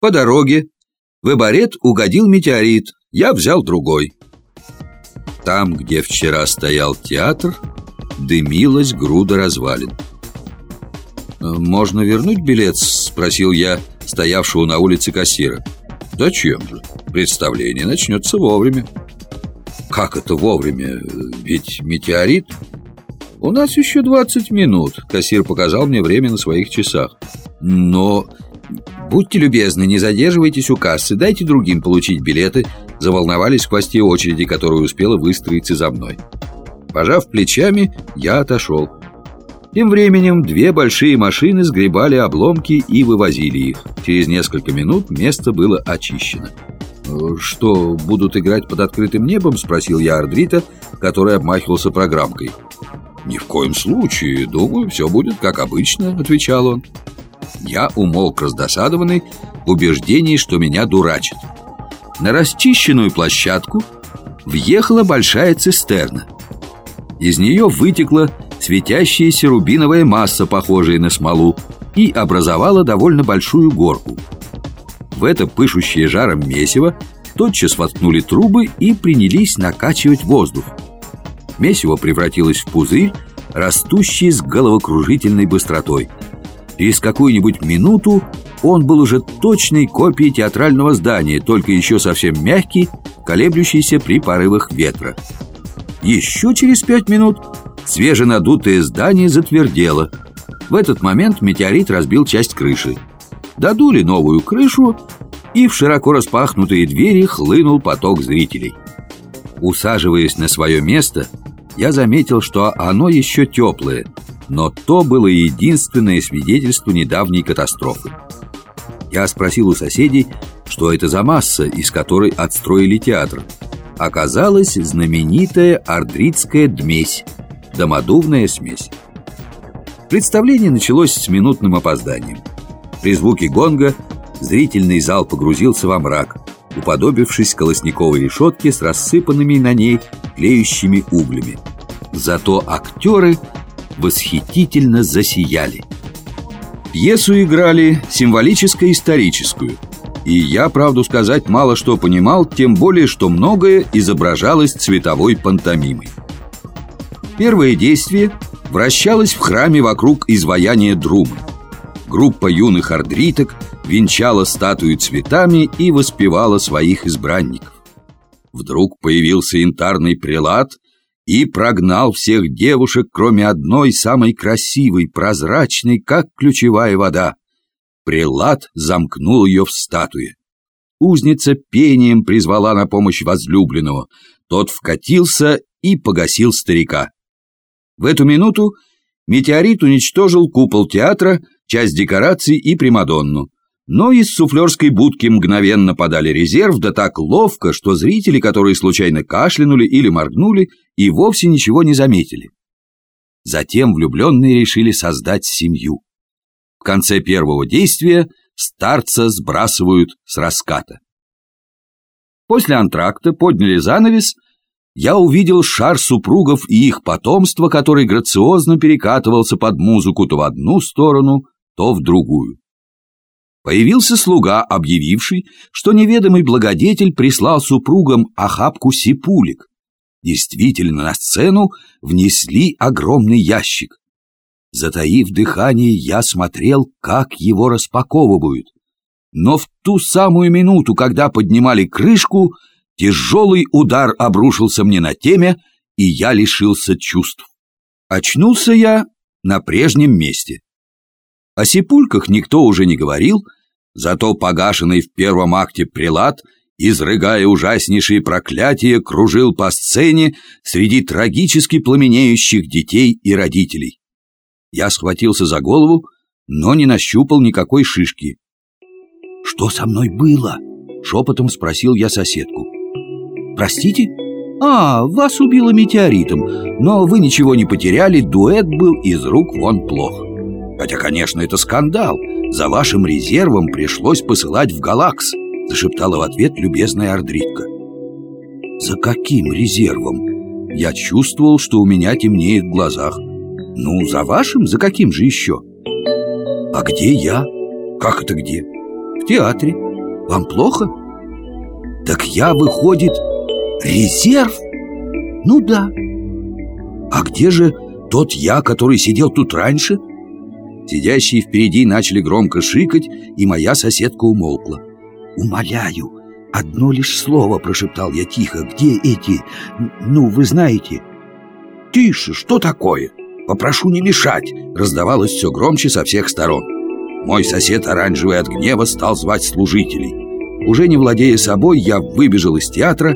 По дороге в Эбарет угодил метеорит, я взял другой. Там, где вчера стоял театр, дымилась груда развалин. «Можно вернуть билет?» – спросил я стоявшего на улице кассира. «Зачем же? Представление начнется вовремя». «Как это вовремя? Ведь метеорит...» «У нас еще 20 минут», — кассир показал мне время на своих часах. «Но...» «Будьте любезны, не задерживайтесь у кассы, дайте другим получить билеты», заволновались в хвосте очереди, которая успела выстроиться за мной. Пожав плечами, я отошел. Тем временем две большие машины сгребали обломки и вывозили их. Через несколько минут место было очищено. «Что, будут играть под открытым небом?» – спросил я Ардрита, который обмахивался программкой. «Ни в коем случае. Думаю, все будет как обычно», – отвечал он. Я умолк раздосадованный в убеждении, что меня дурачат. На расчищенную площадку въехала большая цистерна. Из нее вытекла светящаяся рубиновая масса, похожая на смолу, и образовала довольно большую горку. В это пышущее жаром месиво тотчас воткнули трубы и принялись накачивать воздух. Месиво превратилось в пузырь, растущий с головокружительной быстротой. Через какую-нибудь минуту он был уже точной копией театрального здания, только еще совсем мягкий, колеблющийся при порывах ветра. Еще через пять минут свеженадутое здание затвердело. В этот момент метеорит разбил часть крыши. Додули новую крышу, и в широко распахнутые двери хлынул поток зрителей. Усаживаясь на свое место, я заметил, что оно еще теплое, но то было единственное свидетельство недавней катастрофы. Я спросил у соседей, что это за масса, из которой отстроили театр. Оказалась знаменитая ардритская дмесь, домодувная смесь. Представление началось с минутным опозданием. При звуке гонга зрительный зал погрузился во мрак, уподобившись колосниковой решетке с рассыпанными на ней тлеющими углями. Зато актеры восхитительно засияли. Пьесу играли символическо-историческую, и я, правду сказать, мало что понимал, тем более, что многое изображалось цветовой пантомимой. Первое действие вращалось в храме вокруг изваяния Друмы. Группа юных ардриток венчала статую цветами и воспевала своих избранников. Вдруг появился янтарный прилад и прогнал всех девушек, кроме одной, самой красивой, прозрачной, как ключевая вода. Прилад замкнул ее в статуе. Узница пением призвала на помощь возлюбленного. Тот вкатился и погасил старика. В эту минуту метеорит уничтожил купол театра, часть декораций и Примадонну. Но из суфлерской будки мгновенно подали резерв, да так ловко, что зрители, которые случайно кашлянули или моргнули, и вовсе ничего не заметили. Затем влюбленные решили создать семью. В конце первого действия старца сбрасывают с раската. После антракта подняли занавес, я увидел шар супругов и их потомства, который грациозно перекатывался под музыку то в одну сторону, то в другую. Появился слуга, объявивший, что неведомый благодетель прислал супругам охапку сипулек. Действительно, на сцену внесли огромный ящик. Затаив дыхание, я смотрел, как его распаковывают. Но в ту самую минуту, когда поднимали крышку, тяжелый удар обрушился мне на теме, и я лишился чувств. Очнулся я на прежнем месте. О сипульках никто уже не говорил, Зато погашенный в первом акте прилад, изрыгая ужаснейшие проклятия, кружил по сцене среди трагически пламенеющих детей и родителей. Я схватился за голову, но не нащупал никакой шишки. «Что со мной было?» — шепотом спросил я соседку. «Простите?» «А, вас убило метеоритом, но вы ничего не потеряли, дуэт был из рук вон плох. Хотя, конечно, это скандал». За вашим резервом пришлось посылать в Галакс Зашептала в ответ любезная Ардритка За каким резервом? Я чувствовал, что у меня темнеет в глазах Ну, за вашим? За каким же еще? А где я? Как это где? В театре Вам плохо? Так я, выходит, резерв? Ну да. А где же тот я, который сидел тут раньше? Сидящие впереди начали громко шикать, и моя соседка умолкла. «Умоляю, одно лишь слово», — прошептал я тихо. «Где эти... ну, вы знаете...» «Тише, что такое? Попрошу не мешать!» Раздавалось все громче со всех сторон. Мой сосед, оранжевый от гнева, стал звать служителей. Уже не владея собой, я выбежал из театра,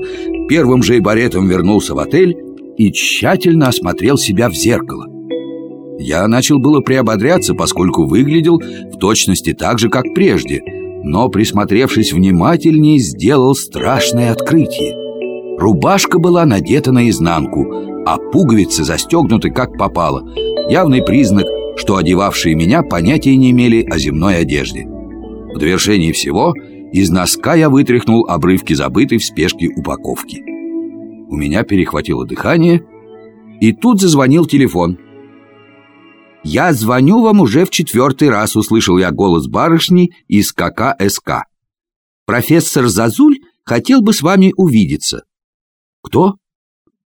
первым же баретом вернулся в отель и тщательно осмотрел себя в зеркало. Я начал было приободряться, поскольку выглядел в точности так же, как прежде, но, присмотревшись внимательнее, сделал страшное открытие. Рубашка была надета наизнанку, а пуговицы застегнуты как попало. Явный признак, что одевавшие меня понятия не имели о земной одежде. В довершении всего из носка я вытряхнул обрывки забытой в спешке упаковки. У меня перехватило дыхание, и тут зазвонил телефон. «Я звоню вам уже в четвертый раз», — услышал я голос барышни из ККСК. «Профессор Зазуль хотел бы с вами увидеться». «Кто?»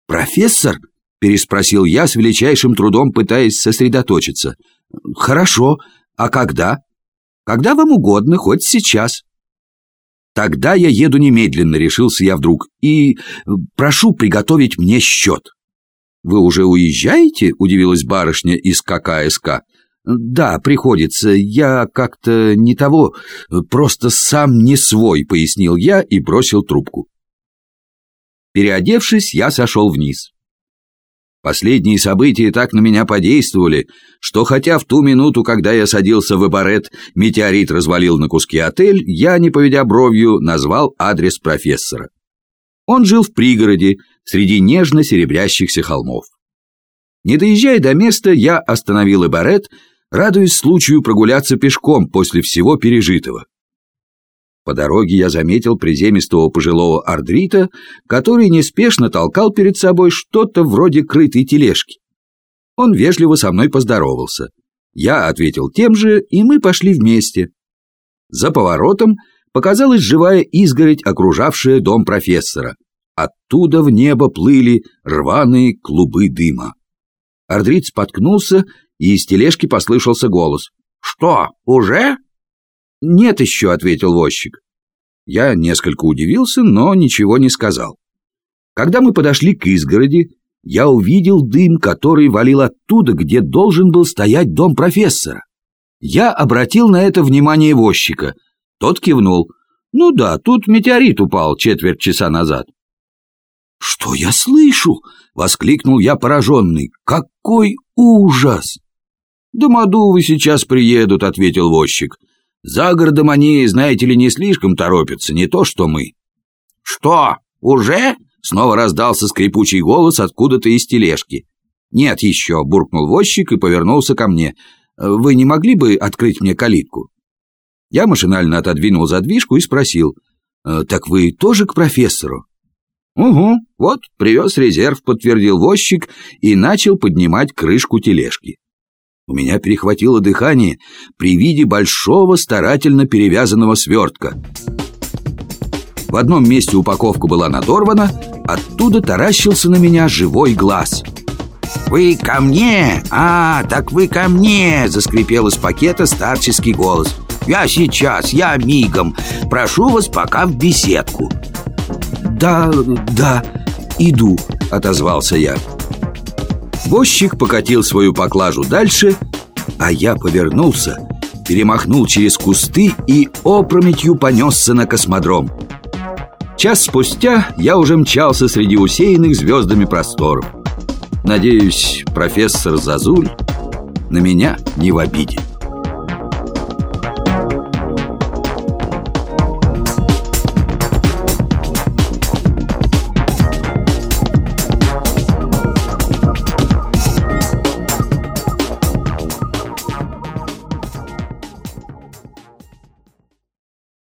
«Профессор?» — переспросил я с величайшим трудом, пытаясь сосредоточиться. «Хорошо. А когда?» «Когда вам угодно, хоть сейчас». «Тогда я еду немедленно», — решился я вдруг, «и прошу приготовить мне счет». «Вы уже уезжаете?» — удивилась барышня из ККСК. «Да, приходится. Я как-то не того, просто сам не свой», — пояснил я и бросил трубку. Переодевшись, я сошел вниз. Последние события так на меня подействовали, что хотя в ту минуту, когда я садился в эбарет, метеорит развалил на куски отель, я, не поведя бровью, назвал адрес профессора. Он жил в пригороде, среди нежно серебрящихся холмов. Не доезжая до места, я остановил эбарет, радуясь случаю прогуляться пешком после всего пережитого. По дороге я заметил приземистого пожилого ардрита, который неспешно толкал перед собой что-то вроде крытой тележки. Он вежливо со мной поздоровался. Я ответил тем же, и мы пошли вместе. За поворотом показалась живая изгородь, окружавшая дом профессора. Оттуда в небо плыли рваные клубы дыма. Ардрит споткнулся, и из тележки послышался голос. «Что, уже?» «Нет еще», — ответил возчик. Я несколько удивился, но ничего не сказал. Когда мы подошли к изгороди, я увидел дым, который валил оттуда, где должен был стоять дом профессора. Я обратил на это внимание возчика. Тот кивнул. «Ну да, тут метеорит упал четверть часа назад». «Что я слышу?» — воскликнул я пораженный. «Какой ужас!» «Домодувы сейчас приедут», — ответил возчик. За городом они, знаете ли, не слишком торопятся, не то что мы. Что, уже? Снова раздался скрипучий голос откуда-то из тележки. Нет еще, буркнул возчик и повернулся ко мне. Вы не могли бы открыть мне калитку? Я машинально отодвинул задвижку и спросил. «Э, «Так вы тоже к профессору?» «Угу, вот, привез резерв», — подтвердил возчик и начал поднимать крышку тележки. У меня перехватило дыхание при виде большого старательно перевязанного свертка. В одном месте упаковка была надорвана, оттуда таращился на меня живой глаз. «Вы ко мне? А, так вы ко мне!» — заскрипел из пакета старческий голос. «Я сейчас, я мигом. Прошу вас пока в беседку». «Да, да, иду», — отозвался я. Возчик покатил свою поклажу дальше, а я повернулся, перемахнул через кусты и опрометью понесся на космодром. Час спустя я уже мчался среди усеянных звездами просторов. Надеюсь, профессор Зазуль на меня не в обиде.